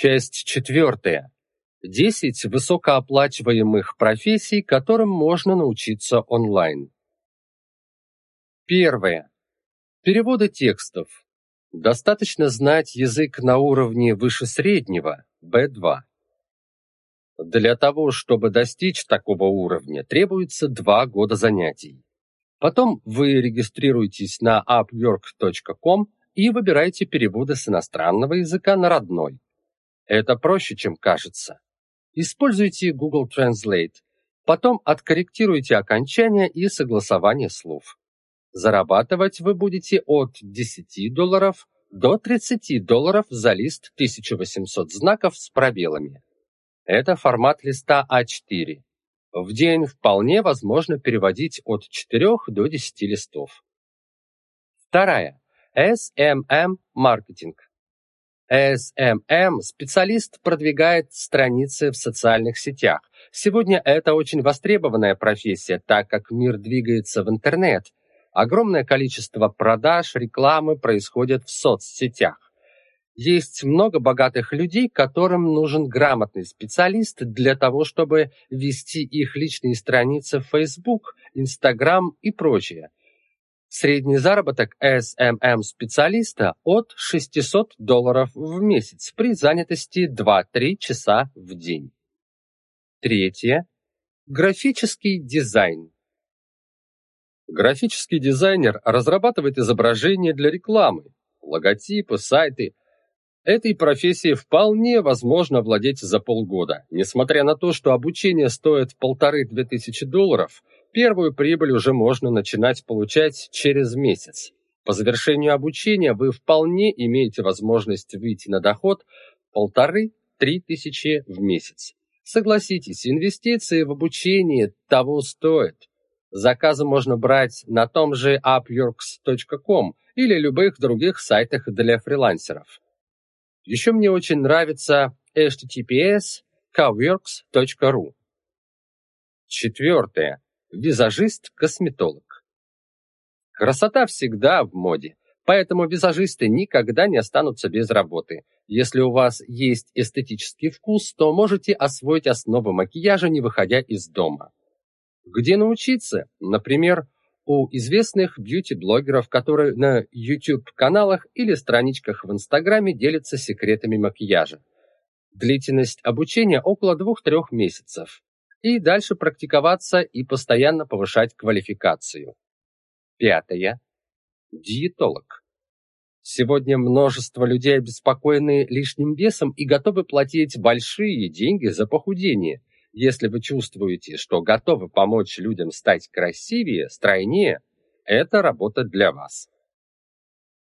Часть четвертая. 10 высокооплачиваемых профессий, которым можно научиться онлайн. Первое. Переводы текстов. Достаточно знать язык на уровне выше среднего, B2. Для того, чтобы достичь такого уровня, требуется два года занятий. Потом вы регистрируетесь на upwork.com и выбираете переводы с иностранного языка на родной. Это проще, чем кажется. Используйте Google Translate. Потом откорректируйте окончания и согласование слов. Зарабатывать вы будете от 10 долларов до 30 долларов за лист 1800 знаков с пробелами. Это формат листа А4. В день вполне возможно переводить от 4 до 10 листов. Вторая. SMM-маркетинг. SMM – специалист продвигает страницы в социальных сетях. Сегодня это очень востребованная профессия, так как мир двигается в интернет. Огромное количество продаж, рекламы происходит в соцсетях. Есть много богатых людей, которым нужен грамотный специалист для того, чтобы вести их личные страницы в Facebook, Instagram и прочее. Средний заработок SMM-специалиста от 600 долларов в месяц при занятости 2-3 часа в день. Третье. Графический дизайн. Графический дизайнер разрабатывает изображения для рекламы, логотипы, сайты. Этой профессией вполне возможно владеть за полгода. Несмотря на то, что обучение стоит полторы-две тысячи долларов – Первую прибыль уже можно начинать получать через месяц. По завершению обучения вы вполне имеете возможность выйти на доход полторы-три тысячи в месяц. Согласитесь, инвестиции в обучение того стоят. Заказы можно брать на том же upworks.com или любых других сайтах для фрилансеров. Еще мне очень нравится https coworks.ru. Четвертое визажист-косметолог. Красота всегда в моде, поэтому визажисты никогда не останутся без работы. Если у вас есть эстетический вкус, то можете освоить основы макияжа, не выходя из дома. Где научиться? Например, у известных бьюти-блогеров, которые на YouTube-каналах или страничках в Инстаграме делятся секретами макияжа. Длительность обучения около 2-3 месяцев и дальше практиковаться и постоянно повышать квалификацию. Пятое. Диетолог. Сегодня множество людей обеспокоены лишним весом и готовы платить большие деньги за похудение. Если вы чувствуете, что готовы помочь людям стать красивее, стройнее, это работа для вас.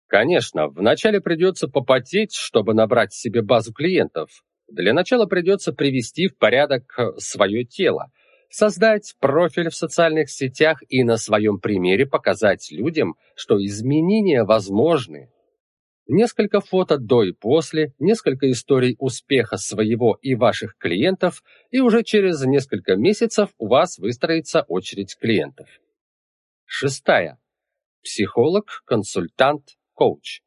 Конечно, вначале придется попотеть, чтобы набрать себе базу клиентов, для начала придется привести в порядок э, свое тело, создать профиль в социальных сетях и на своем примере показать людям, что изменения возможны. Несколько фото до и после, несколько историй успеха своего и ваших клиентов, и уже через несколько месяцев у вас выстроится очередь клиентов. Шестая. Психолог, консультант, коуч.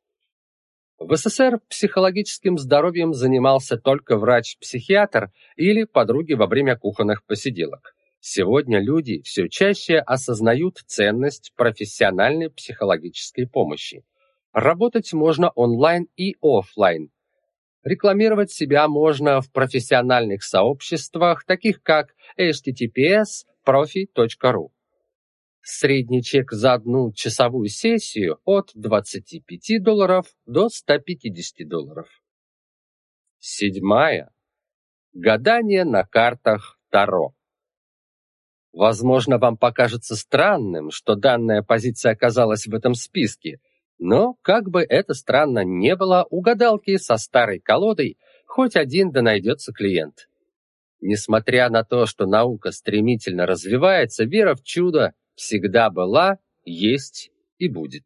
В СССР психологическим здоровьем занимался только врач-психиатр или подруги во время кухонных посиделок. Сегодня люди все чаще осознают ценность профессиональной психологической помощи. Работать можно онлайн и офлайн. Рекламировать себя можно в профессиональных сообществах, таких как https profi.ru. Средний чек за одну часовую сессию от 25 долларов до 150 долларов. Седьмая. Гадание на картах Таро. Возможно, вам покажется странным, что данная позиция оказалась в этом списке, но, как бы это странно не было, у гадалки со старой колодой хоть один да найдется клиент. Несмотря на то, что наука стремительно развивается, вера в чудо всегда была, есть и будет.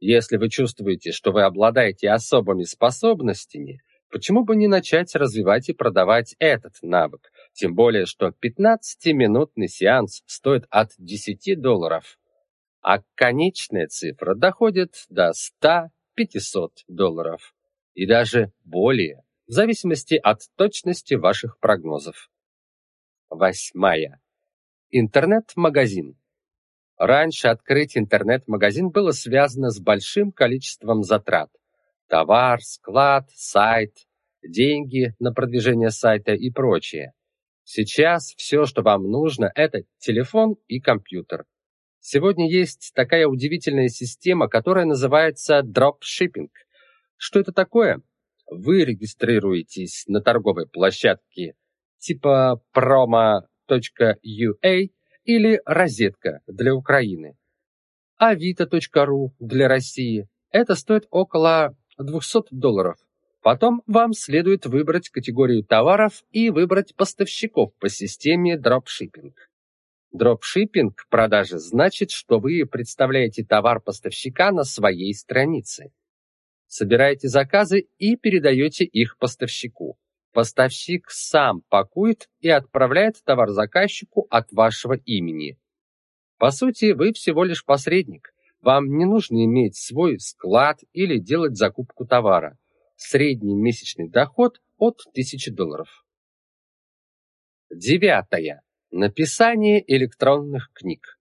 Если вы чувствуете, что вы обладаете особыми способностями, почему бы не начать развивать и продавать этот навык? Тем более, что 15-минутный сеанс стоит от 10 долларов, а конечная цифра доходит до 100-500 долларов и даже более. в зависимости от точности ваших прогнозов. Восьмая. Интернет-магазин. Раньше открыть интернет-магазин было связано с большим количеством затрат. Товар, склад, сайт, деньги на продвижение сайта и прочее. Сейчас все, что вам нужно, это телефон и компьютер. Сегодня есть такая удивительная система, которая называется дропшиппинг. Что это такое? Вы регистрируетесь на торговой площадке типа promo.ua или розетка для Украины. Авито.ру для России. Это стоит около 200 долларов. Потом вам следует выбрать категорию товаров и выбрать поставщиков по системе дропшиппинг. Дропшиппинг продажи значит, что вы представляете товар поставщика на своей странице. Собираете заказы и передаете их поставщику. Поставщик сам пакует и отправляет товар заказчику от вашего имени. По сути, вы всего лишь посредник. Вам не нужно иметь свой склад или делать закупку товара. Средний месячный доход от 1000 долларов. Девятое. Написание электронных книг.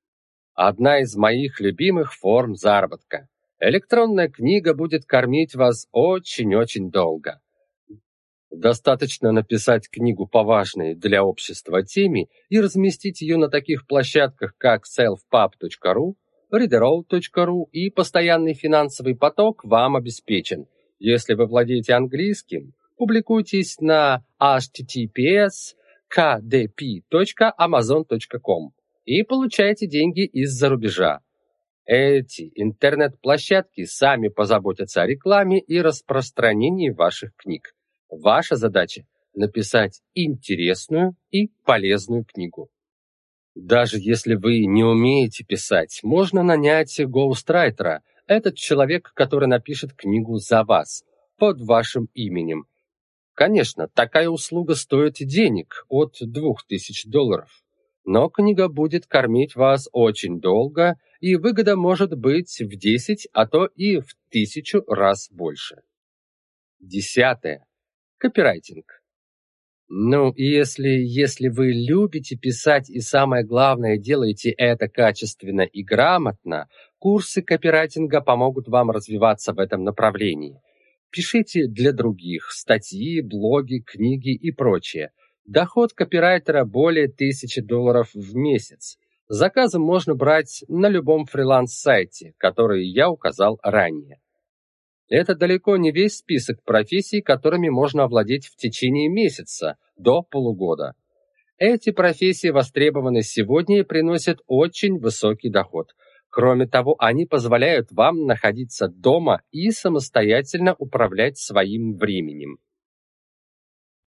Одна из моих любимых форм заработка. Электронная книга будет кормить вас очень-очень долго. Достаточно написать книгу по важной для общества теме и разместить ее на таких площадках, как selfpub.ru, readerall.ru и постоянный финансовый поток вам обеспечен. Если вы владеете английским, публикуйтесь на https kdp.amazon.com и получайте деньги из-за рубежа. Эти интернет-площадки сами позаботятся о рекламе и распространении ваших книг. Ваша задача – написать интересную и полезную книгу. Даже если вы не умеете писать, можно нанять гоустрайтера. Этот человек, который напишет книгу за вас, под вашим именем. Конечно, такая услуга стоит денег, от 2000 долларов. Но книга будет кормить вас очень долго, и выгода может быть в 10, а то и в тысячу раз больше. Десятое. Копирайтинг. Ну, если, если вы любите писать и самое главное, делаете это качественно и грамотно, курсы копирайтинга помогут вам развиваться в этом направлении. Пишите для других статьи, блоги, книги и прочее. Доход копирайтера более 1000 долларов в месяц. Заказы можно брать на любом фриланс-сайте, который я указал ранее. Это далеко не весь список профессий, которыми можно овладеть в течение месяца до полугода. Эти профессии востребованы сегодня и приносят очень высокий доход. Кроме того, они позволяют вам находиться дома и самостоятельно управлять своим временем.